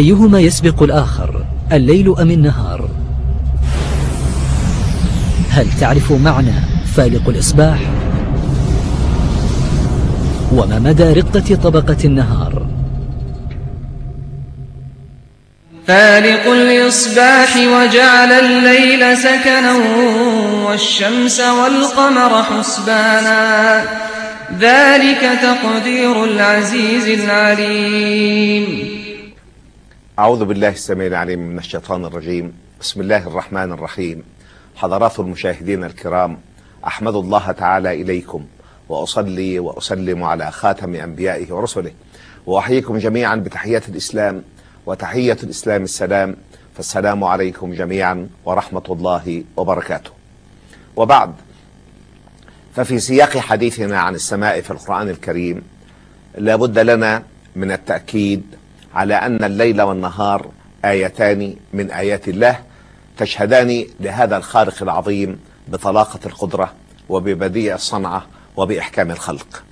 أيهما يسبق الآخر الليل أم النهار؟ هل تعرف معنى فالق الإصباح؟ وما مدى رقة طبقة النهار؟ فالق الإصباح وجعل الليل سكنا والشمس والقمر حسبانا ذلك تقدير العزيز العليم. أعوذ بالله السميع العليم من الشيطان الرجيم. بسم الله الرحمن الرحيم. حضرات المشاهدين الكرام أحمد الله تعالى إليكم وأصلي وأسلم على خاتم أنبيائه ورسله. وأحييكم جميعا بتحية الإسلام وتحية الإسلام السلام. فالسلام عليكم جميعا ورحمة الله وبركاته. وبعد ففي سياق حديثنا عن السماء في القرآن الكريم لابد لنا من التأكيد على أن الليل والنهار آيتان من آيات الله تشهدان لهذا الخالق العظيم بطلاقة القدرة وببديع الصنعة وبإحكام الخلق.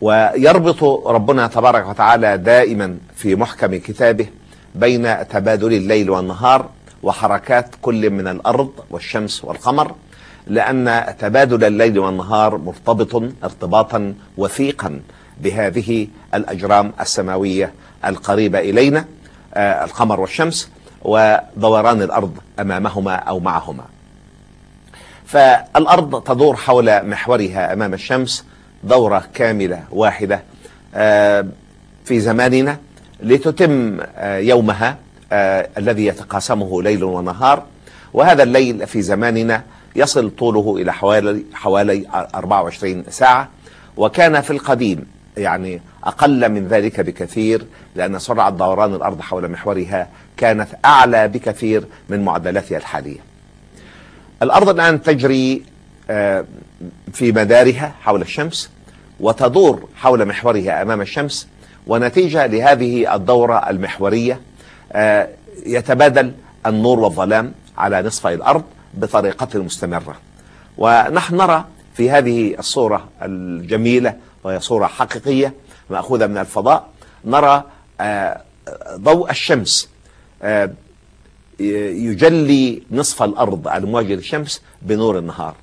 ويربط ربنا تبارك وتعالى دائما في محكم كتابه بين تبادل الليل والنهار وحركات كل من الأرض والشمس والقمر لأن تبادل الليل والنهار مرتبط ارتباطا وثيقا بهذه الأجرام السماوية القريبة إلينا آه القمر والشمس ودوران الأرض أمامهما أو معهما. فالأرض تدور حول محورها أمام الشمس دورة كاملة واحدة آه في زماننا لتتم آه يومها الذي يتقاسمه ليل ونهار. وهذا الليل في زماننا يصل طوله إلى حوالي حوالي 24 ساعة وكان في القديم يعني أقل من ذلك بكثير لأن سرعة دوران الأرض حول محورها كانت أعلى بكثير من معدلاتها الحالية. الأرض الآن تجري في مدارها حول الشمس وتدور حول محورها أمام الشمس ونتيجة لهذه الدورة المحورية يتبادل النور والظلام على نصفي الأرض بطريقة مستمرة. ونحن نرى في هذه الصورة الجميلة وهي صورة حقيقية مأخوذة من الفضاء نرى ضوء الشمس يجلي نصف الأرض المواجه للشمس بنور النهار.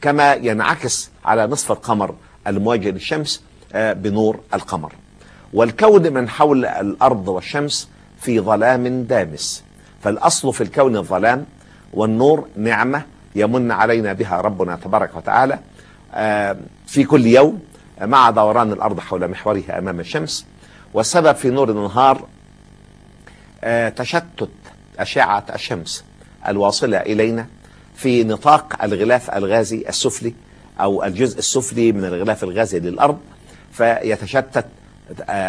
كما ينعكس على نصف القمر المواجه للشمس بنور القمر. والكون من حول الأرض والشمس في ظلام دامس. فالأصل في الكون الظلام والنور نعمة يمن علينا بها ربنا تبارك وتعالى في كل يوم مع دوران الأرض حول محورها أمام الشمس والسبب في نور النهار تشتت أشعة الشمس الواصلة إلينا في نطاق الغلاف الغازي السفلي أو الجزء السفلي من الغلاف الغازي للأرض فيتشتت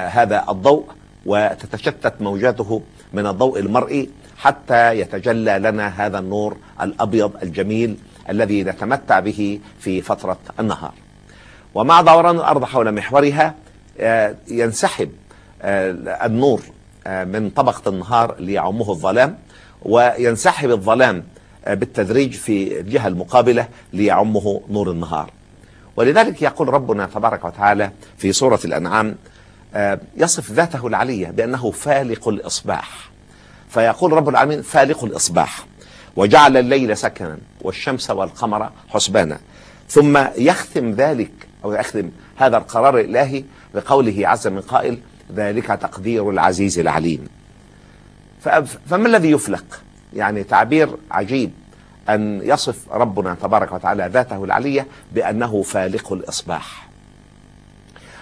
هذا الضوء وتتشتت موجاته من الضوء المرئي حتى يتجلى لنا هذا النور الأبيض الجميل الذي نتمتع به في فترة النهار. ومع دوران الأرض حول محورها ينسحب النور من طبقة النهار ليعمه الظلام وينسحب الظلام بالتدريج في الجهة المقابلة ليعمه نور النهار. ولذلك يقول ربنا تبارك وتعالى في سورة الأنعام يصف ذاته العلية بأنه فالق الإصباح. فيقول رب العالمين فالق الإصباح وجعل الليل سكنا والشمس والقمر حسبانا. ثم يختم ذلك أو يختم هذا القرار الإلهي بقوله عز من قائل ذلك تقدير العزيز العليم فما الذي يفلق؟ يعني تعبير عجيب أن يصف ربنا تبارك وتعالى ذاته العلية بأنه فالق الإصباح.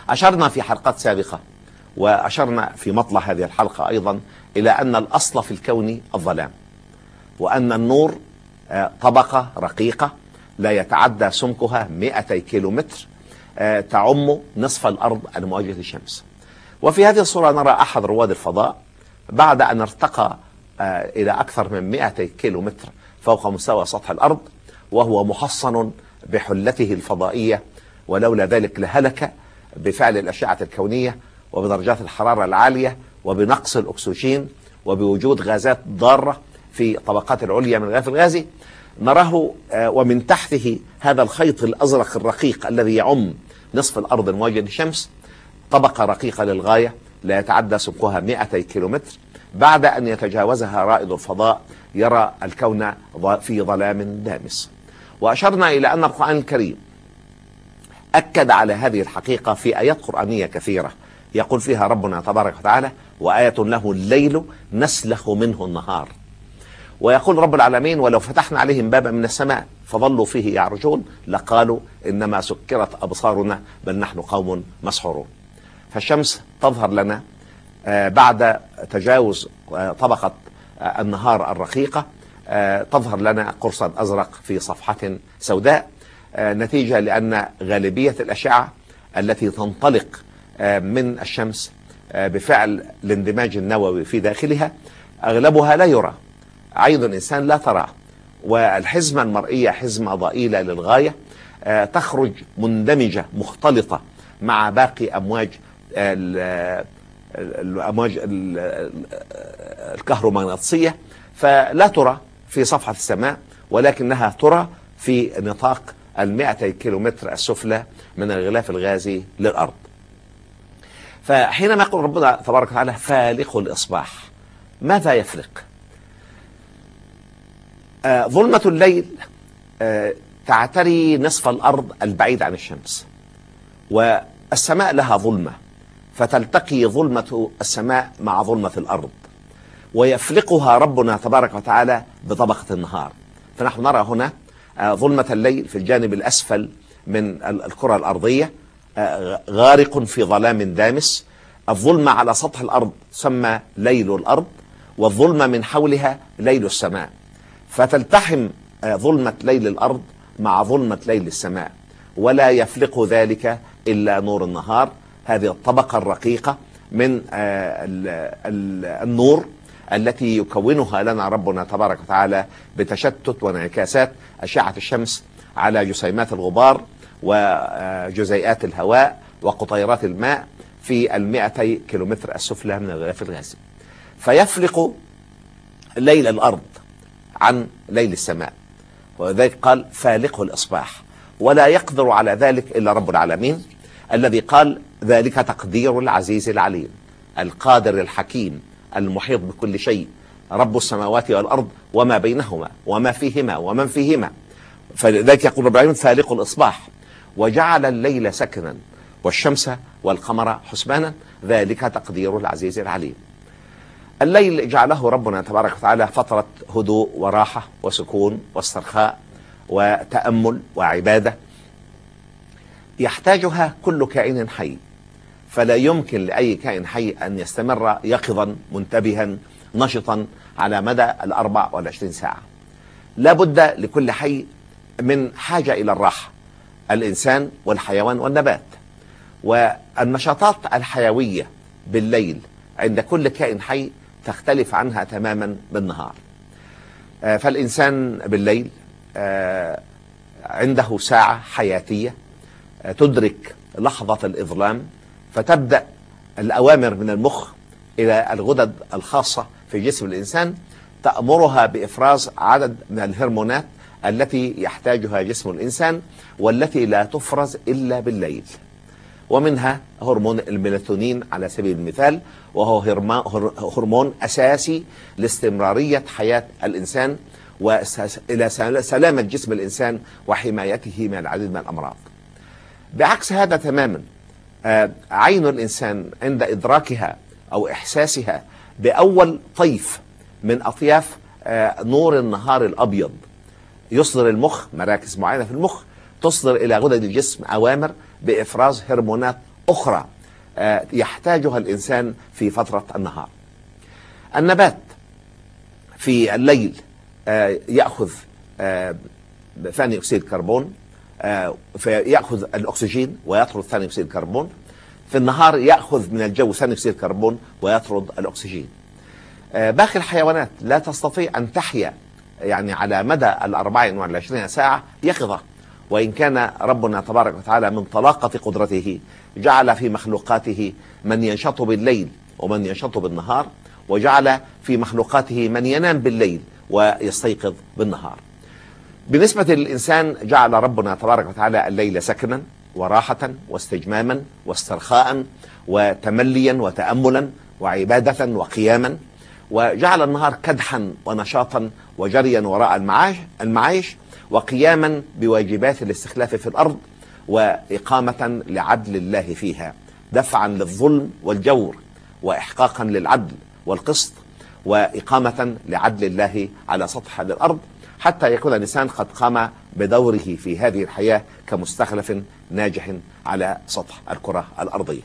أشرنا في حلقات سابقة وأشرنا في مطلع هذه الحلقة أيضا إلى أن الأصل في الكون الظلام وأن النور طبقة رقيقة لا يتعدى سمكها 200 كيلو متر تعم نصف الأرض المواجهة للشمس وفي هذه الصورة نرى أحد رواد الفضاء بعد أن ارتقى إلى أكثر من 200 كيلو متر فوق مستوى سطح الأرض وهو محصن بحلته الفضائية ولولا ذلك لهلك بفعل الأشعة الكونية وبدرجات الحرارة العالية وبنقص الأكسجين وبوجود غازات ضارة في طبقات العليا من الغلاف الغازي. نراه ومن تحته هذا الخيط الأزرق الرقيق الذي يعم نصف الأرض المواجهة للشمس طبقة رقيقة للغاية لا يتعدى سمكها 200 كيلومتر. بعد أن يتجاوزها رائد الفضاء يرى الكون في ظلام دامس. وأشرنا إلى أن القرآن الكريم أكد على هذه الحقيقة في آيات قرآنية كثيرة. يقول فيها ربنا تبارك وتعالى وآية له الليل نسلخ منه النهار. ويقول رب العالمين ولو فتحنا عليهم بابا من السماء فظلوا فيه يعرجون لقالوا إنما سكرت أبصارنا بل نحن قوم مسحورون. فالشمس تظهر لنا بعد تجاوز طبقة النهار الرقيقة تظهر لنا قرصا أزرق في صفحة سوداء نتيجة لأن غالبية الأشعة التي تنطلق من الشمس بفعل الاندماج النووي في داخلها أغلبها لا يرى. عين الإنسان لا تراه. والحزمة المرئية حزمة ضئيلة للغاية تخرج مندمجة مختلطة مع باقي أمواج الأمواج الكهرومغناطيسية. فلا ترى في صفحة السماء ولكنها ترى في نطاق المائتي كيلومتر السفلى من الغلاف الغازي للأرض. فحينما يقول ربنا تبارك وتعالى فالق الإصباح ماذا يفلق؟ آه ظلمة الليل آه تعتري نصف الأرض البعيد عن الشمس والسماء لها ظلمة فتلتقي ظلمة السماء مع ظلمة الأرض ويفلقها ربنا تبارك وتعالى بطبقة النهار. فنحن نرى هنا آه ظلمة الليل في الجانب الأسفل من الكرة الأرضية غارق في ظلام دامس. الظلمة على سطح الأرض تسمى ليل الأرض والظلمة من حولها ليل السماء. فتلتحم ظلمة ليل الأرض مع ظلمة ليل السماء. ولا يفلق ذلك إلا نور النهار. هذه الطبقة الرقيقة من النور التي يكونها لنا ربنا تبارك وتعالى بتشتت وانعكاسات. أشعة الشمس على جسيمات الغبار وجزيئات الهواء وقطيرات الماء في المائتي كيلومتر السفلى من الغلاف الغازي فيفلق ليل الأرض عن ليل السماء. وذلك قال فالقه الإصباح. ولا يقدر على ذلك إلا رب العالمين الذي قال ذلك تقدير العزيز العليم القادر الحكيم المحيط بكل شيء رب السماوات والأرض وما بينهما وما فيهما ومن فيهما. فلذلك يقول رب العالمين فالق الإصباح. وجعل الليل سكنا والشمس والقمر حسبانا ذلك تقدير العزيز العليم. الليل جعله ربنا تبارك وتعالى فترة هدوء وراحة وسكون واسترخاء وتأمل وعبادة. يحتاجها كل كائن حي فلا يمكن لأي كائن حي أن يستمر يقظا منتبها نشطا على مدى الأربع والعشرين ساعة. لا بد لكل حي من حاجة إلى الراحة الإنسان والحيوان والنبات. والنشاطات الحيوية بالليل عند كل كائن حي تختلف عنها تماما بالنهار. فالإنسان بالليل عنده ساعة حياتية تدرك لحظة الإظلام فتبدأ الأوامر من المخ إلى الغدد الخاصة في جسم الإنسان تأمرها بإفراز عدد من الهرمونات التي يحتاجها جسم الإنسان والتي لا تفرز إلا بالليل. ومنها هرمون الميلاتونين على سبيل المثال وهو هرمون أساسي لاستمرارية حياة الإنسان وإلى سلامة جسم الإنسان وحمايته من العديد من الأمراض. بعكس هذا تماما عين الإنسان عند إدراكها أو إحساسها بأول طيف من أطياف نور النهار الأبيض يصدر المخ مراكز معينة في المخ تصدر إلى غدد الجسم أوامر بإفراز هرمونات أخرى يحتاجها الإنسان في فترة النهار. النبات في الليل يأخذ ثاني أكسيد الكربون فيأخذ الأكسجين ويطرد ثاني أكسيد الكربون في النهار يأخذ من الجو ثاني أكسيد الكربون ويطرد الأكسجين. باقي الحيوانات لا تستطيع أن تحيا يعني على مدى الأربع والعشرين ساعة يقظة وإن كان ربنا تبارك وتعالى من طلاقة قدرته جعل في مخلوقاته من ينشط بالليل ومن ينشط بالنهار وجعل في مخلوقاته من ينام بالليل ويستيقظ بالنهار. بالنسبة للإنسان جعل ربنا تبارك وتعالى الليل سكنا وراحة واستجماما واسترخاء وتمليا وتأملا وعبادة وقياما وجعل النهار كدحا ونشاطا وجريا وراء المعاش المعايش وقياما بواجبات الاستخلاف في الأرض وإقامة لعدل الله فيها دفعا للظلم والجور وإحقاقا للعدل والقسط وإقامة لعدل الله على سطح الأرض حتى يكون الإنسان قد قام بدوره في هذه الحياة كمستخلف ناجح على سطح الكرة الأرضية.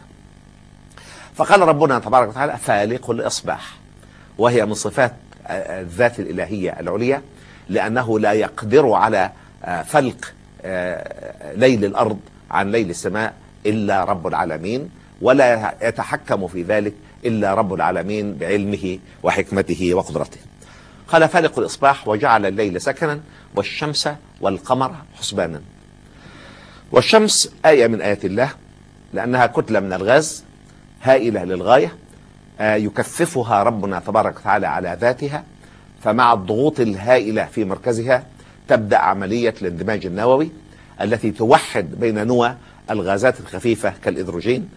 فقال ربنا تبارك وتعالى فالق الإصباح وهي من صفات الذات الإلهية العليا لأنه لا يقدر على فلق ليل الأرض عن ليل السماء إلا رب العالمين ولا يتحكم في ذلك إلا رب العالمين بعلمه وحكمته وقدرته. قال فالق الإصباح وجعل الليل سكنا والشمس والقمر حسبانا. والشمس آية من آيات الله لأنها كتلة من الغاز هائلة للغاية يكثفها ربنا تبارك وتعالى على ذاتها فمع الضغوط الهائلة في مركزها تبدأ عملية الاندماج النووي التي توحد بين نوى الغازات الخفيفة كالهيدروجين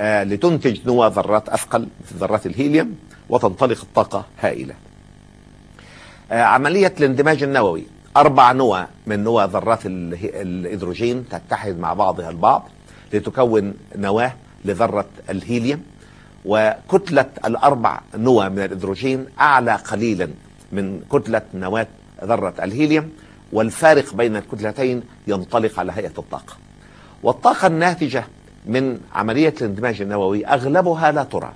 لتنتج نوى ذرات أثقل مثل ذرات الهيليوم وتنطلق الطاقة هائلة. عملية الاندماج النووي أربع نوى من نوى ذرات الهيدروجين تتحد مع بعضها البعض لتكون نواه لذرة الهيليوم وكتلة الأربع نوى من الهيدروجين أعلى قليلا من كتلة نواة ذرة الهيليوم والفارق بين الكتلتين ينطلق على هيئة الطاقة. والطاقة الناتجة من عملية الاندماج النووي أغلبها لا ترى.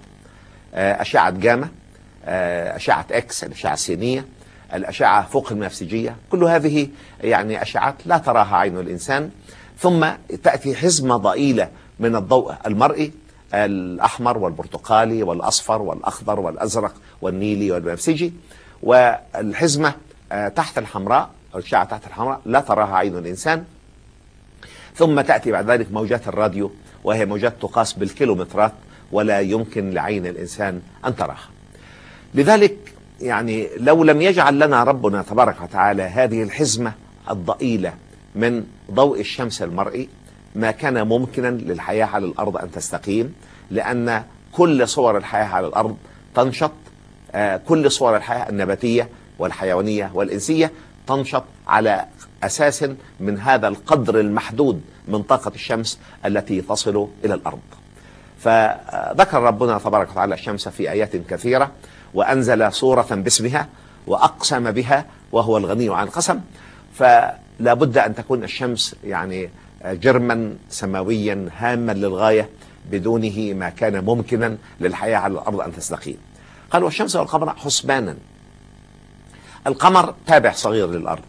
أشعة جاما، أشعة إكس، الأشعة السينية، الأشعة فوق البنفسجيه، كل هذه يعني أشعات لا تراها عين الإنسان ثم تأتي حزمة ضئيلة من الضوء المرئي الأحمر والبرتقالي والأصفر والأخضر والأزرق والنيلي والبنفسجي والحزمة تحت الحمراء الأشعة تحت الحمراء لا تراها عين الإنسان ثم تأتي بعد ذلك موجات الراديو وهي موجات تقاس بالكيلومترات ولا يمكن لعين الإنسان أن تراها. لذلك يعني لو لم يجعل لنا ربنا تبارك وتعالى هذه الحزمة الضئيلة من ضوء الشمس المرئي ما كان ممكنا للحياة على الأرض أن تستقيم لأن كل صور الحياة على الأرض تنشط كل صور الحياة النباتية والحيوانية والإنسية تنشط على أساس من هذا القدر المحدود من طاقة الشمس التي تصل إلى الأرض. فذكر ربنا تبارك وتعالى الشمس في آيات كثيرة وأنزل سورة باسمها وأقسم بها وهو الغني عن القسم فلا بد أن تكون الشمس يعني جرما سماويا هاما للغاية بدونه ما كان ممكنا للحياة على الأرض أن تستقيم. قال والشمس والقمر حسبانا. القمر تابع صغير للأرض.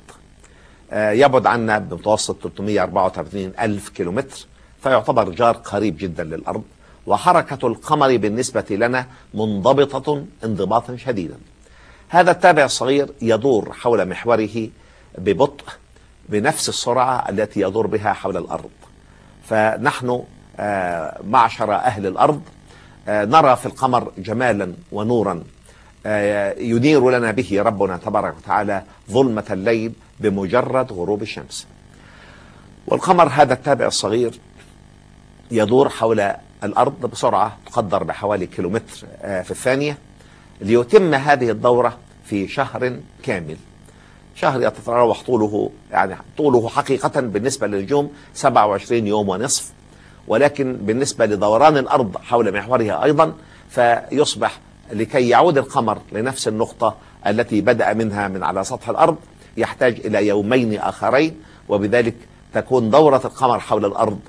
يبعد عنا بمتوسط 334 ألف كيلومتر فيعتبر جار قريب جدا للأرض وحركة القمر بالنسبة لنا منضبطة انضباطا شديدا. هذا التابع الصغير يدور حول محوره ببطء بنفس السرعة التي يدور بها حول الأرض. فنحن معشر أهل الأرض نرى في القمر جمالا ونورا ينير لنا به ربنا تبارك وتعالى ظلمة الليل بمجرد غروب الشمس. والقمر هذا التابع الصغير يدور حول الأرض بسرعة تقدر بحوالي كيلومتر في الثانية ليتم هذه الدورة في شهر كامل. شهر يتراوح طوله يعني طوله حقيقة بالنسبة للنجوم 27 يوم ونصف ولكن بالنسبة لدوران الأرض حول محورها أيضا فيصبح لكي يعود القمر لنفس النقطة التي بدأ منها من على سطح الأرض يحتاج إلى يومين آخرين وبذلك تكون دورة القمر حول الأرض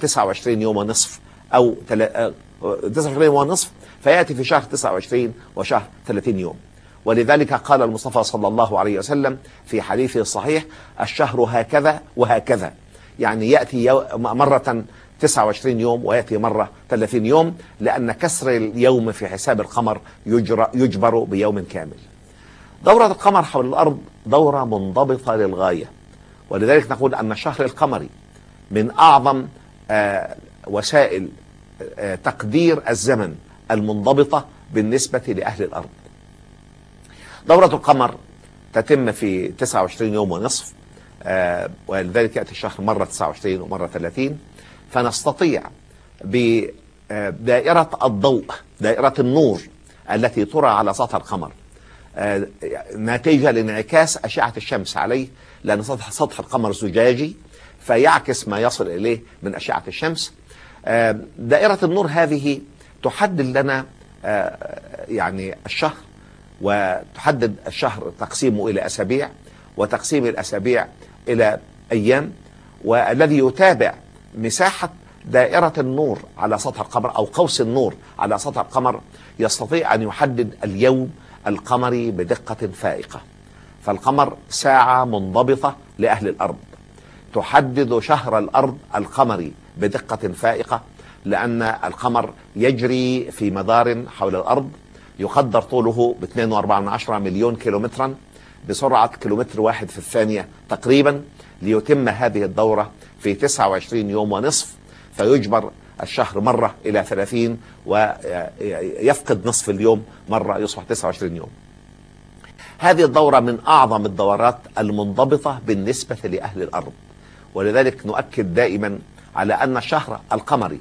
29 يوم ونصف أو 29 يوم ونصف فيأتي في شهر 29 وشهر 30 يوم. ولذلك قال المصطفى صلى الله عليه وسلم في حديثه الصحيح الشهر هكذا وهكذا. يعني يأتي مرة 29 يوم ويأتي مرة 30 يوم لأن كسر اليوم في حساب القمر يجبر بيوم كامل. دورة القمر حول الأرض دورة منضبطة للغاية. ولذلك نقول أن الشهر القمري من أعظم آه وسائل آه تقدير الزمن المنضبطة بالنسبة لأهل الأرض. دورة القمر تتم في 29 يوم ونصف آه ولذلك يأتي الشهر مرة 29 ومرة 30 فنستطيع بدائرة الضوء دائرة النور التي ترى على سطح القمر آه، نتيجة لانعكاس أشعة الشمس عليه لأن سطح سطح القمر زجاجي فيعكس ما يصل إليه من أشعة الشمس. آه، دائرة النور هذه تحدد لنا يعني الشهر وتحدد الشهر تقسيمه إلى أسابيع وتقسيم الأسابيع إلى أيام والذي يتابع مساحة دائرة النور على سطح القمر أو قوس النور على سطح القمر يستطيع أن يحدد اليوم القمري بدقة فائقة. فالقمر ساعة منضبطة لأهل الأرض. تحدد شهر الأرض القمري بدقة فائقة لأن القمر يجري في مدار حول الأرض يقدر طوله ب 2.4 مليون كيلومترا بسرعة كيلومتر واحد في الثانية تقريبا ليتم هذه الدورة في 29 يوم ونصف فيجبر الشهر مرة إلى 30 ويفقد نصف اليوم مرة يصبح 29 يوم. هذه الدورة من أعظم الدورات المنضبطة بالنسبة لأهل الأرض ولذلك نؤكد دائما على أن الشهر القمري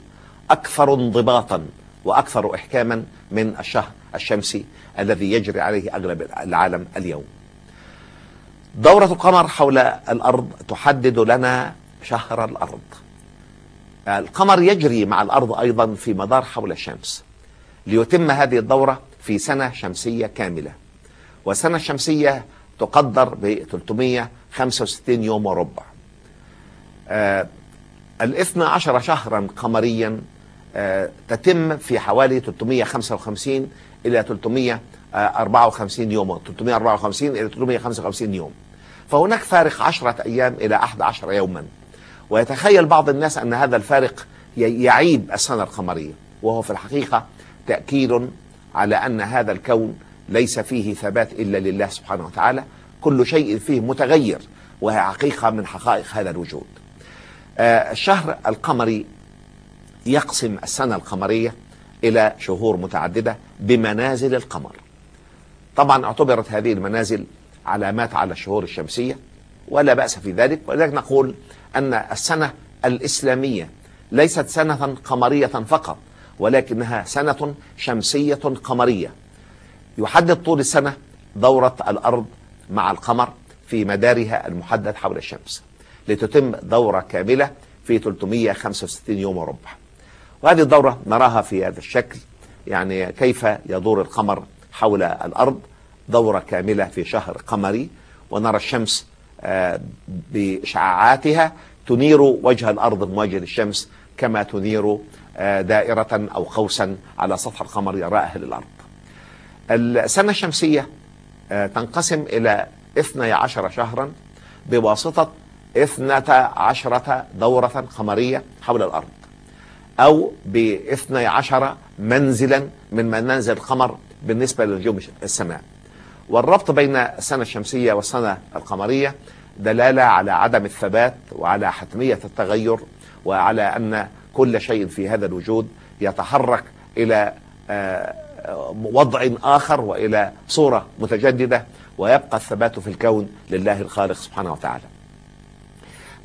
أكثر انضباطا وأكثر إحكاما من الشهر الشمسي الذي يجري عليه أغلب العالم اليوم. دورة القمر حول الأرض تحدد لنا شهر الأرض. القمر يجري مع الأرض أيضا في مدار حول الشمس. ليتم هذه الدورة في سنة شمسية كاملة. والسنة الشمسية تقدر ب 365 يوم وربع. آه الاثنى عشر شهرا قمريا تتم في حوالي 355 إلى 354 يوم 354 إلى 355 يوم. فهناك فارق عشرة أيام إلى 11 يوما. ويتخيل بعض الناس أن هذا الفارق يعيب السنة القمرية وهو في الحقيقة تأكيد على أن هذا الكون ليس فيه ثبات إلا لله سبحانه وتعالى. كل شيء فيه متغير وهي حقيقة من حقائق هذا الوجود. آه الشهر القمري يقسم السنة القمرية إلى شهور متعددة بمنازل القمر. طبعا اعتبرت هذه المنازل علامات على الشهور الشمسية ولا بأس في ذلك ولذلك نقول أن السنة الإسلامية ليست سنة قمرية فقط ولكنها سنة شمسية قمرية. يحدد طول السنة دورة الأرض مع القمر في مدارها المحدد حول الشمس لتتم دورة كاملة في 365 يوم وربع وهذه الدورة نراها في هذا الشكل. يعني كيف يدور القمر حول الأرض. دورة كاملة في شهر قمري. ونرى الشمس بإشعاعاتها تنير وجه الأرض مواجه للشمس كما تنير دائرة أو قوسا على سطح القمر يراه أهل الأرض. السنة الشمسية تنقسم إلى 12 شهرا بواسطة 12 دورة قمرية حول الأرض. أو ب 12 منزلا من منازل القمر بالنسبة لنجوم السماء. والربط بين السنة الشمسية والسنة القمرية دلالة على عدم الثبات وعلى حتمية التغير وعلى أن كل شيء في هذا الوجود يتحرك إلى وضع آخر وإلى صورة متجددة ويبقى الثبات في الكون لله الخالق سبحانه وتعالى.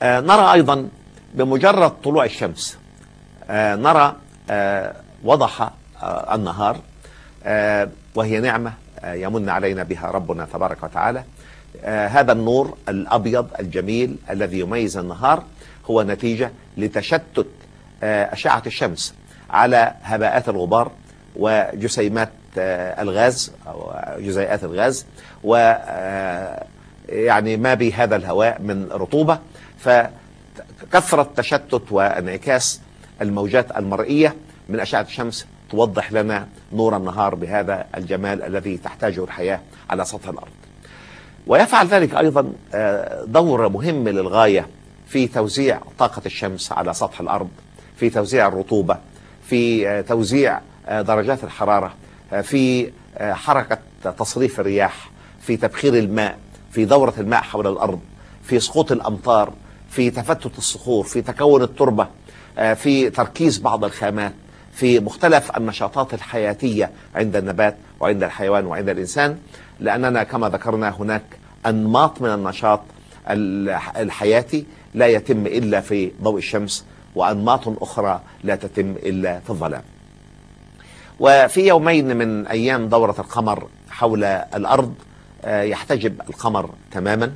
نرى أيضا بمجرد طلوع الشمس نرى وضح النهار وهي نعمة يمن علينا بها ربنا تبارك وتعالى. هذا النور الأبيض الجميل الذي يميز النهار هو نتيجة لتشتت أشعة الشمس على هباءات الغبار وجسيمات الغاز أو جزيئات الغاز و يعني ما بهذا الهواء من رطوبة. فكثرة تشتت وانعكاس الموجات المرئية من أشعة الشمس توضح لنا نور النهار بهذا الجمال الذي تحتاجه الحياة على سطح الأرض. ويفعل ذلك أيضا دور مهم للغاية في توزيع طاقة الشمس على سطح الأرض في توزيع الرطوبة في توزيع درجات الحرارة في حركة تصريف الرياح في تبخير الماء في دورة الماء حول الأرض في سقوط الأمطار في تفتت الصخور في تكون التربة. في تركيز بعض الخامات في مختلف النشاطات الحياتية عند النبات وعند الحيوان وعند الإنسان لأننا كما ذكرنا هناك أنماط من النشاط الحياتي لا يتم إلا في ضوء الشمس وأنماط أخرى لا تتم إلا في الظلام. وفي يومين من أيام دورة القمر حول الأرض آه، يحتجب القمر تماما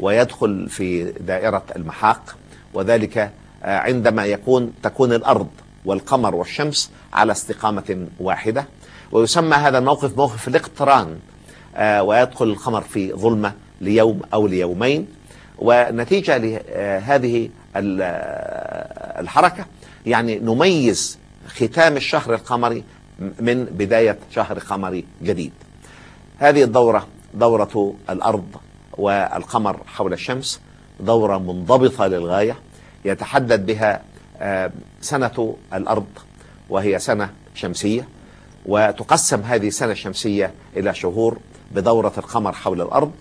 ويدخل في دائرة المحاق وذلك آه، عندما يكون تكون الأرض والقمر والشمس على استقامة واحدة. ويسمى هذا الموقف موقف الاقتران آه، ويدخل القمر في ظلمة ليوم أو ليومين. ونتيجة لهذه آه، الحركة يعني نميز ختام الشهر القمري من بداية شهر قمري جديد. هذه الدورة دورة الأرض والقمر حول الشمس دورة منضبطة للغاية. يتحدد بها آه، سنة الأرض وهي سنة شمسية وتقسم هذه السنة الشمسية إلى شهور بدورة القمر حول الأرض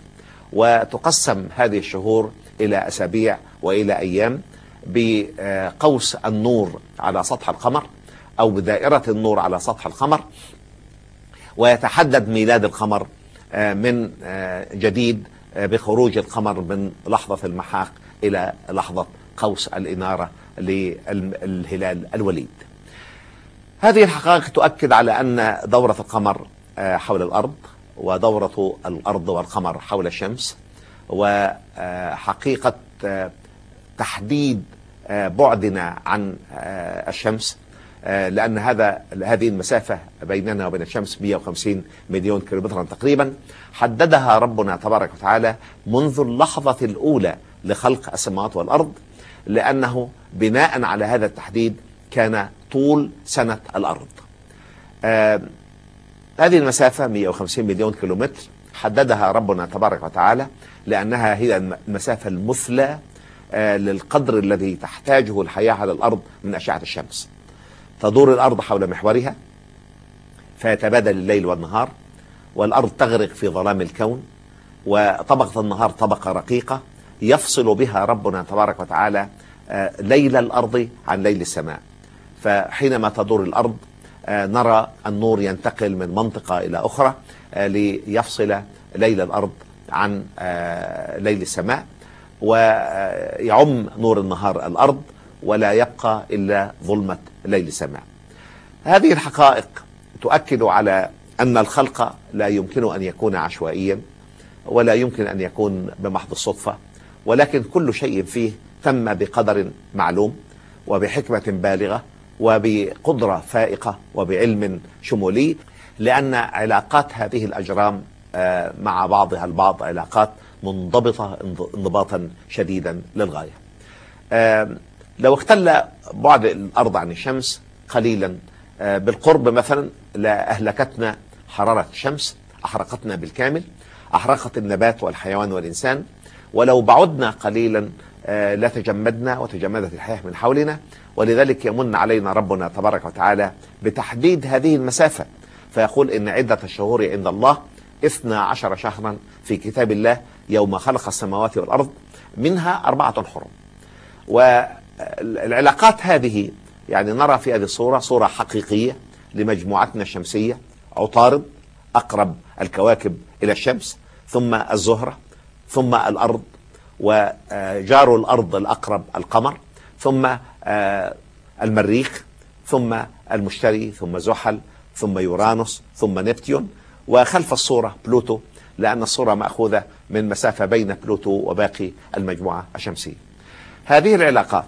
وتقسم هذه الشهور إلى أسابيع وإلى أيام بقوس النور على سطح القمر أو بدائرة النور على سطح القمر ويتحدد ميلاد القمر آه، من آه، جديد بخروج القمر من لحظة المحاق إلى لحظة قوس الإنارة للهلال الوليد. هذه الحقائق تؤكد على أن دورة القمر آه، حول الأرض ودورة الأرض والقمر حول الشمس وحقيقة آه، تحديد آه، بعدنا عن الشمس. لأن هذا هذه المسافة بيننا وبين الشمس 150 مليون كيلومترا تقريبا حددها ربنا تبارك وتعالى منذ اللحظة الأولى لخلق السماوات والأرض لأنه بناء على هذا التحديد كان طول سنة الأرض. آه، هذه المسافة 150 مليون كيلومتر حددها ربنا تبارك وتعالى لأنها هي الم- المسافة المثلى آه، للقدر الذي تحتاجه الحياة على الأرض من أشعة الشمس. تدور الأرض حول محورها فيتبادل الليل والنهار والأرض تغرق في ظلام الكون وطبقة النهار طبقة رقيقة يفصل بها ربنا تبارك وتعالى آه، ليل الأرض عن ليل السماء. فحينما تدور الأرض آه، نرى النور ينتقل من منطقة إلى أخرى آه، ليفصل ليل الأرض عن ليل السماء. ويعم نور النهار الأرض ولا يبقى إلا ظلمة ليل السماء. هذه الحقائق تؤكد على أن الخلق لا يمكن أن يكون عشوائيا ولا يمكن أن يكون بمحض الصدفة. ولكن كل شيء فيه تم بقدر معلوم وبحكمة بالغة وبقدرة فائقة وبعلم شمولي لأن علاقات هذه الأجرام آه، مع بعضها البعض علاقات منضبطة انض- انضباطا شديدا للغاية. آم، لو اختل بعد الأرض عن الشمس قليلا آه، بالقرب مثلا لأهلكتنا حرارة الشمس أحرقتنا بالكامل أحرقت النبات والحيوان والإنسان ولو بعدنا قليلا آه، لتجمدنا وتجمدت الحياة من حولنا. ولذلك يمن علينا ربنا تبارك وتعالى بتحديد هذه المسافة. فيقول إن عدة الشهور عند الله اثنا عشر شهرا في كتاب الله يوم خلق السماوات والأرض منها أربعة حرم. والعلاقات هذه يعني نرى في هذه الصورة صورة حقيقية لمجموعتنا الشمسية عطارد أقرب الكواكب إلى الشمس ثم الزهرة ثم الأرض وجار الأرض الأقرب القمر ثم آه، المريخ ثم المشتري ثم زحل ثم يورانوس ثم نبتيون. وخلف الصورة بلوتو لأن الصورة مأخوذة من مسافة بين بلوتو وباقي المجموعة الشمسية. هذه العلاقات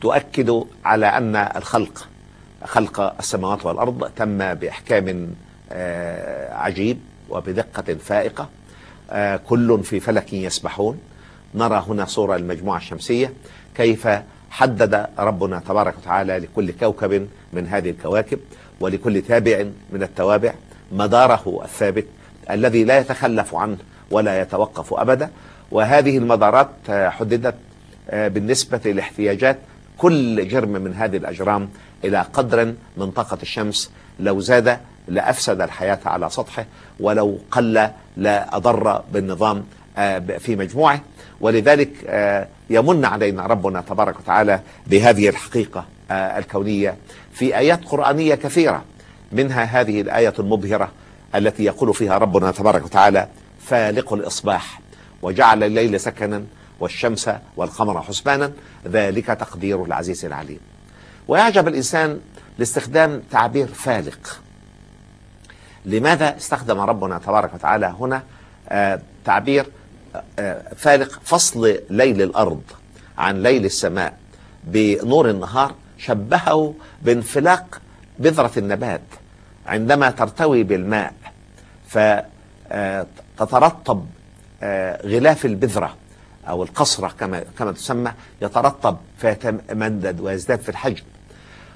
تؤكد على أن الخلق خلق السماوات والأرض تم بإحكام آه، عجيب وبدقة فائقة. كل في فلك يسبحون. نرى هنا صورة المجموعة الشمسية. كيف حدد ربنا تبارك وتعالى لكل كوكب من هذه الكواكب ولكل تابع من التوابع مداره الثابت الذي لا يتخلف عنه ولا يتوقف أبدا. وهذه المدارات آه، حددت آه، بالنسبة لاحتياجات كل جرم من هذه الأجرام إلى قدر من طاقة الشمس لو زاد لأفسد الحياة على سطحه ولو قل لأضر بالنظام آه، في مجموعه. ولذلك آه، يمن علينا ربنا تبارك وتعالى بهذه الحقيقة آه، الكونية في آيات قرآنية كثيرة. منها هذه الآية المبهرة التي يقول فيها ربنا تبارك وتعالى فالق الإصباح وجعل الليل سكنا والشمس والقمر حسبانا ذلك تقدير العزيز العليم. ويعجب الإنسان لاستخدام تعبير فالق. لماذا استخدم ربنا تبارك وتعالى هنا آه، تعبير آه، فالق فصل ليل الأرض عن ليل السماء بنور النهار شبهه بانفلاق بذرة النبات عندما ترتوي بالماء فتترطب آه، غلاف البذرة أو القصرة كما كما تسمى يترطب فيتمدد ويزداد في الحجم.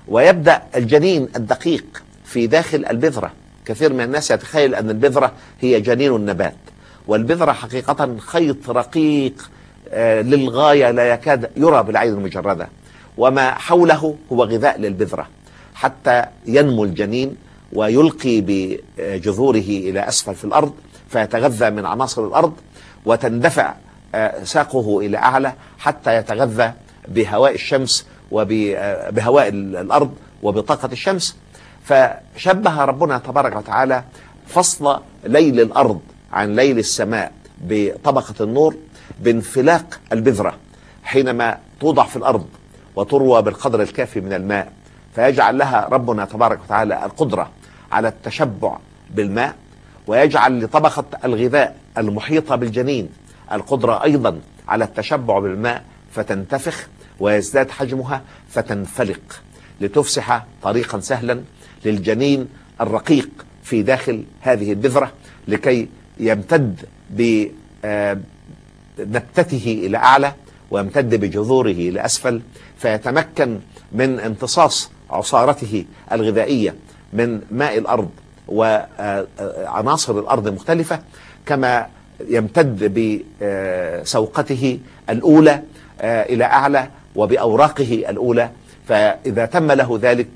ويبدأ الجنين الدقيق في داخل البذرة كثير من الناس يتخيل أن البذرة هي جنين النبات والبذرة حقيقة خيط رقيق آه، للغاية لا يكاد يرى بالعين المجردة وما حوله هو غذاء للبذرة حتى ينمو الجنين ويلقي بجذوره إلى أسفل في الأرض فيتغذى من عناصر الأرض وتندفع آه، ساقه إلى أعلى حتى يتغذى بهواء الشمس وبهواء الأرض وبطاقة الشمس فشبه ربنا تبارك وتعالى فصل ليل الأرض عن ليل السماء بطبقة النور بانفلاق البذرة حينما توضع في الأرض وتروى بالقدر الكافي من الماء فيجعل لها ربنا تبارك وتعالى القدرة على التشبع بالماء ويجعل لطبقة الغذاء المحيطة بالجنين القدرة أيضا على التشبع بالماء فتنتفخ ويزداد حجمها فتنفلق لتفسح طريقا سهلا للجنين الرقيق في داخل هذه البذرة لكي يمتد بنبتته إلى أعلى ويمتد بجذوره إلى أسفل فيتمكن من امتصاص عصارته الغذائية من ماء الأرض وعناصر الأرض المختلفة كما يمتد بسوقته الأولى إلى أعلى وبأوراقه الأولى فإذا تم له ذلك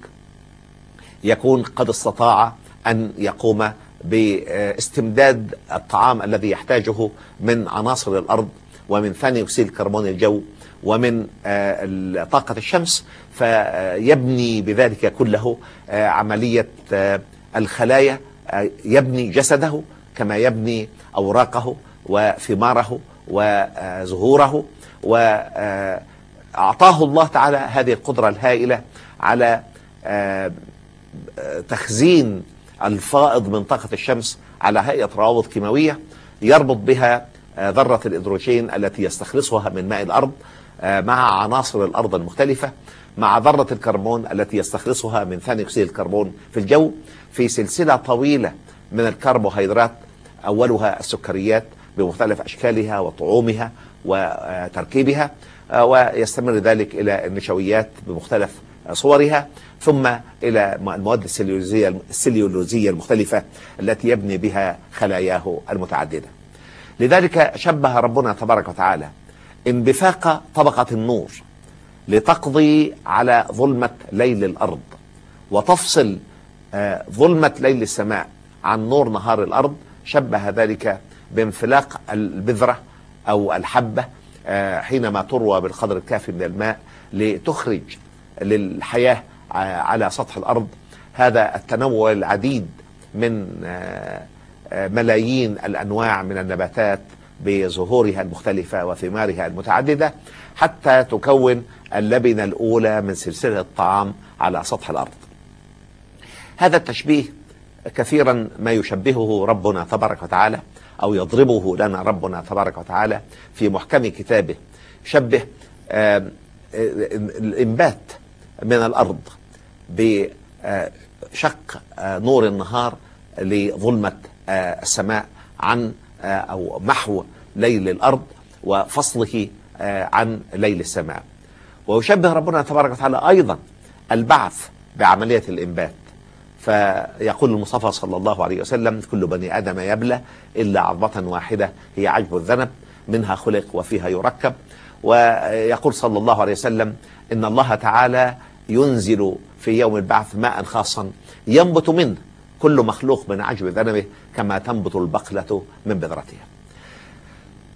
يكون قد استطاع أن يقوم باستمداد الطعام الذي يحتاجه من عناصر الأرض ومن ثاني أكسيد كربون الجو ومن طاقة الشمس فيبني بذلك كله عملية الخلايا يبني جسده كما يبني أوراقه وثماره وزهوره وأعطاه الله تعالى هذه القدرة الهائلة على تخزين الفائض من طاقة الشمس على هيئة روابط كيماوية يربط بها ذرة الإدروجين التي يستخلصها من ماء الأرض مع عناصر الأرض المختلفة مع ذرة الكربون التي يستخلصها من ثاني أكسيد الكربون في الجو في سلسلة طويلة من الكربوهيدرات أولها السكريات بمختلف أشكالها وطعومها وتركيبها ويستمر ذلك إلى النشويات بمختلف صورها. ثم إلى المواد السليولوزية, السليولوزية المختلفة التي يبني بها خلاياه المتعددة. لذلك شبه ربنا تبارك وتعالى انبثاق طبقة النور لتقضي على ظلمة ليل الأرض وتفصل ظلمة ليل السماء عن نور نهار الأرض شبه ذلك بانفلاق البذرة أو الحبة حينما تروى بالقدر الكافي من الماء لتخرج للحياة على سطح الأرض. هذا التنوع العديد من ملايين الأنواع من النباتات بظهورها المختلفة وثمارها المتعددة حتى تكون اللبنة الأولى من سلسلة الطعام على سطح الأرض. هذا التشبيه كثيرا ما يشبهه ربنا تبارك وتعالى أو يضربه لنا ربنا تبارك وتعالى في محكم كتابه. شبه الإنبات من الأرض. بشق نور النهار لظلمة السماء عن أو محو ليل الأرض وفصله عن ليل السماء. ويشبه ربنا تبارك وتعالى أيضا البعث بعملية الإنبات. فيقول المصطفى صلى الله عليه وسلم كل بني آدم يبلى إلا عظمة واحدة هي عجب الذنب منها خلق وفيها يركب. ويقول صلى الله عليه وسلم إن الله تعالى ينزل في يوم البعث ماء خاصا ينبت منه كل مخلوق من عجب ذنبه كما تنبت البقلة من بذرتها.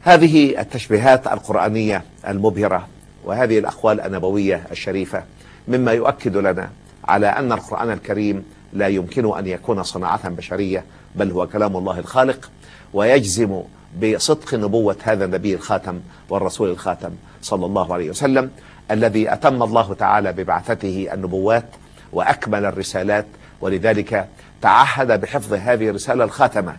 هذه التشبيهات القرآنية المبهرة وهذه الأقوال النبوية الشريفة مما يؤكد لنا على أن القرآن الكريم لا يمكن أن يكون صناعة بشرية بل هو كلام الله الخالق ويجزم بصدق نبوة هذا النبي الخاتم والرسول الخاتم صلى الله عليه وسلم الذي أتم الله تعالى ببعثته النبوات وأكمل الرسالات ولذلك تعهد بحفظ هذه الرسالة الخاتمة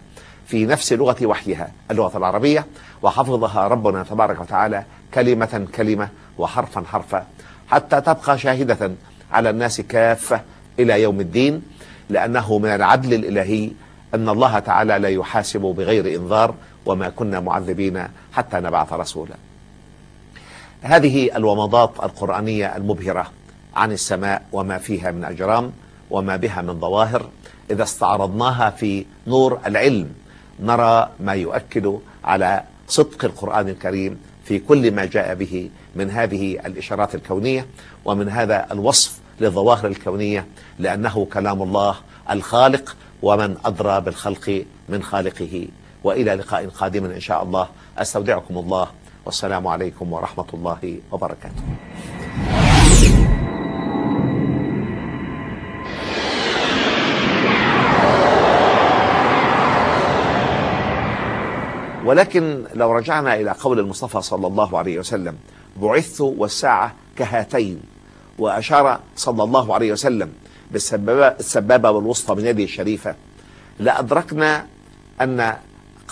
في نفس لغة وحيها اللغة العربية وحفظها ربنا تبارك وتعالى كلمة كلمة وحرفا حرفا حتى تبقى شاهدة على الناس كافة إلى يوم الدين لأنه من العدل الإلهي أن الله تعالى لا يحاسب بغير إنذار وما كنا معذبين حتى نبعث رسولا. هذه الومضات القرآنية المبهرة عن السماء وما فيها من أجرام وما بها من ظواهر. إذا استعرضناها في نور العلم نرى ما يؤكد على صدق القرآن الكريم في كل ما جاء به من هذه الإشارات الكونية ومن هذا الوصف للظواهر الكونية لأنه كلام الله الخالق ومن أدرى بالخلق من خالقه. وإلى لقاء قادم إن شاء الله. أستودعكم الله. والسلام عليكم ورحمة الله وبركاته. ولكن لو رجعنا إلى قول المصطفى صلى الله عليه وسلم بعثت والساعة كهاتين وأشار صلى الله عليه وسلم بالسبابة السبابة والوسطى من يده الشريفة. لأدركنا أن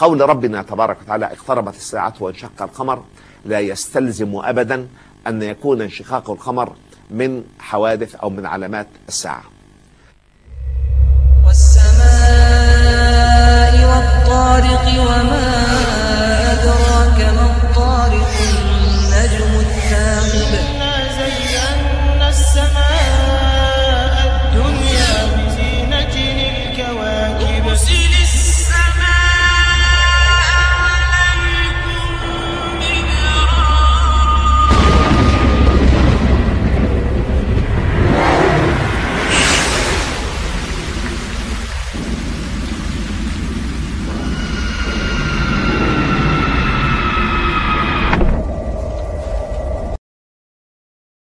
قول ربنا تبارك وتعالى اقتربت الساعة وانشق القمر لا يستلزم أبدا أن يكون انشقاق القمر من حوادث أو من علامات الساعة. والسماء والطارق وما أدراك ما